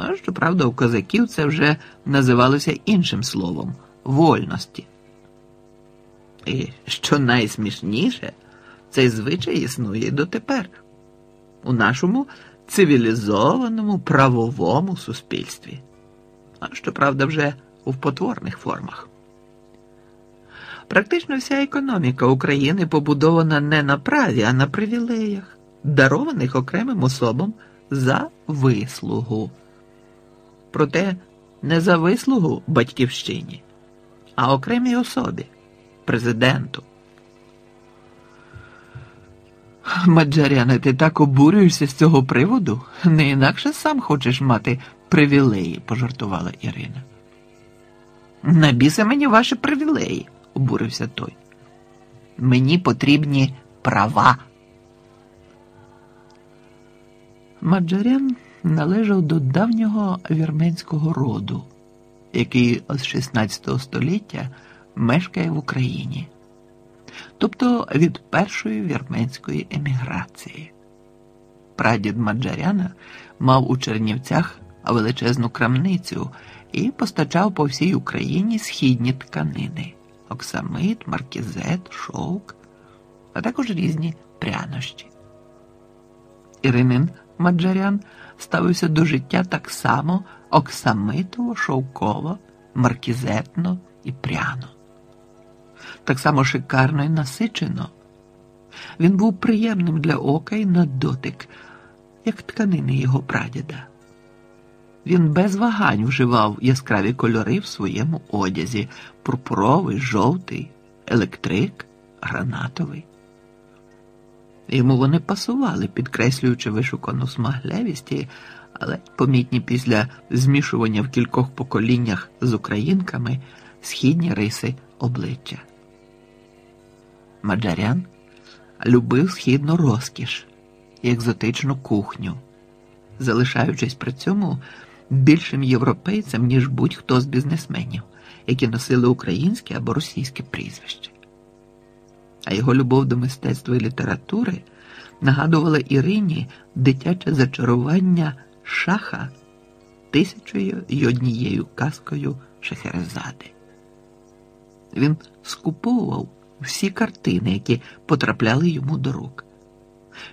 А щоправда, у козаків це вже називалося іншим словом вольності. І що найсмішніше, цей звичай існує дотепер у нашому цивілізованому правовому суспільстві, а щоправда, вже у потворних формах. Практично вся економіка України побудована не на праві, а на привілеях, дарованих окремим особам за вислугу. Проте не за вислугу батьківщині, а окремій особі, президенту. Маджаряне, ти так обурюєшся з цього приводу? Не інакше сам хочеш мати привілеї, пожартувала Ірина. Набіса мені ваші привілеї, обурився той. Мені потрібні права. Маджарян належав до давнього вірменського роду, який з 16 століття мешкає в Україні тобто від першої вірменської еміграції. Прадід Маджаряна мав у Чернівцях величезну крамницю і постачав по всій Україні східні тканини оксамит, маркізет, шовк, а також різні прянощі. Іринин Маджарян ставився до життя так само оксамитово, шовково, маркізетно і пряно так само шикарно і насичено. Він був приємним для ока і на дотик, як тканини його прадіда. Він без вагань вживав яскраві кольори в своєму одязі пурпуровий, жовтий, електрик, гранатовий. Йому вони пасували, підкреслюючи вишукану смаглявість, але помітні після змішування в кількох поколіннях з українками східні риси обличчя. Маджарян любив східну розкіш і екзотичну кухню, залишаючись при цьому більшим європейцем, ніж будь-хто з бізнесменів, які носили українське або російське прізвище. А його любов до мистецтва і літератури нагадувала Ірині дитяче зачарування шаха тисячою й однією казкою Шехерезади. Він скуповував всі картини, які потрапляли йому до рук.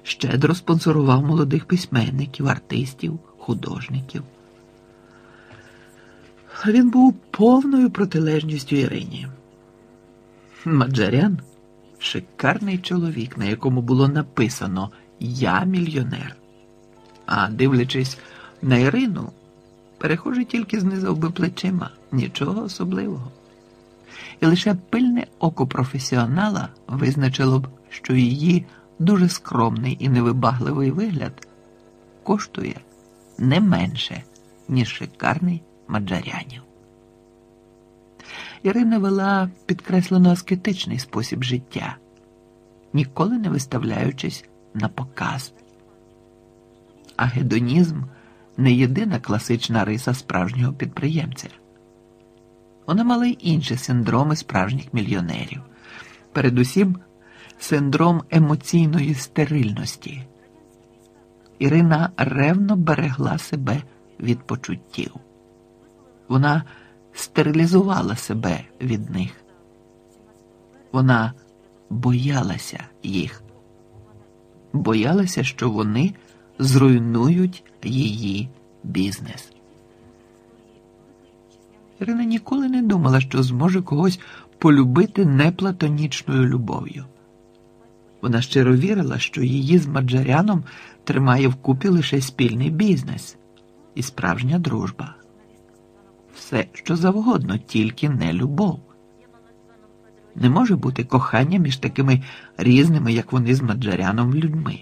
Щедро спонсорував молодих письменників, артистів, художників. Він був повною протилежністю Ірині. Маджарян шикарний чоловік, на якому було написано Я мільйонер. А дивлячись на Ірину, перехожий тільки знизав би плечима, нічого особливого і лише пильне око професіонала визначило б, що її дуже скромний і невибагливий вигляд коштує не менше, ніж шикарний маджарянів. Ірина вела підкреслено аскетичний спосіб життя, ніколи не виставляючись на показ. А гедонізм не єдина класична риса справжнього підприємця. Вона мала й інші синдроми справжніх мільйонерів, передусім синдром емоційної стерильності. Ірина ревно берегла себе від почуттів. Вона стерилізувала себе від них. Вона боялася їх, боялася, що вони зруйнують її бізнес. Ірина ніколи не думала, що зможе когось полюбити неплатонічною любов'ю. Вона щиро вірила, що її з Маджаряном тримає вкупі лише спільний бізнес і справжня дружба. Все, що завгодно, тільки не любов. Не може бути кохання між такими різними, як вони з Маджаряном, людьми.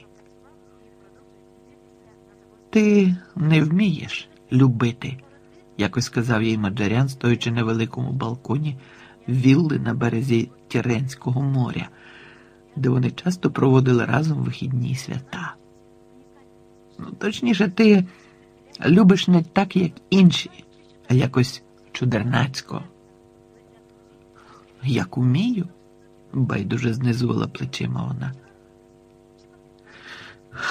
Ти не вмієш любити якось сказав їй Маджарян, стоячи на великому балконі вілли на березі Тіренського моря, де вони часто проводили разом вихідні свята. Ну, Точніше, ти любиш не так, як інші, якось чудернацько. Як умію, байдуже знизувала плечима вона.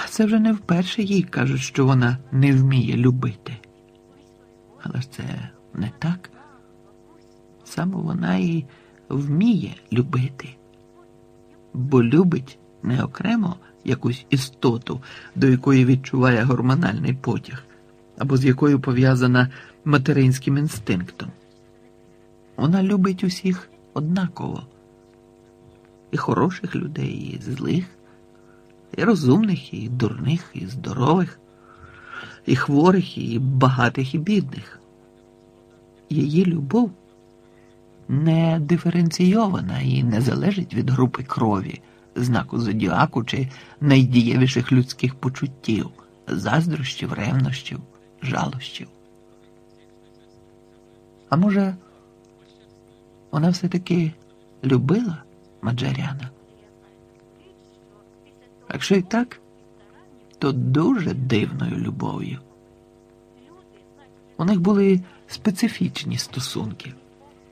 Це вже не вперше їй кажуть, що вона не вміє любити. Але ж це не так. Саме вона і вміє любити, бо любить не окремо якусь істоту, до якої відчуває гормональний потяг, або з якою пов'язана материнським інстинктом. Вона любить усіх однаково, і хороших людей, і злих, і розумних, і дурних, і здорових, і хворих, і багатих, і бідних. Її любов не диференційована і не залежить від групи крові, знаку зодіаку чи найдієвіших людських почуттів, заздрощів, ревнощів, жалощів. А може, вона все-таки любила Маджаряна? Якщо і так, то дуже дивною любов'ю. У них були специфічні стосунки.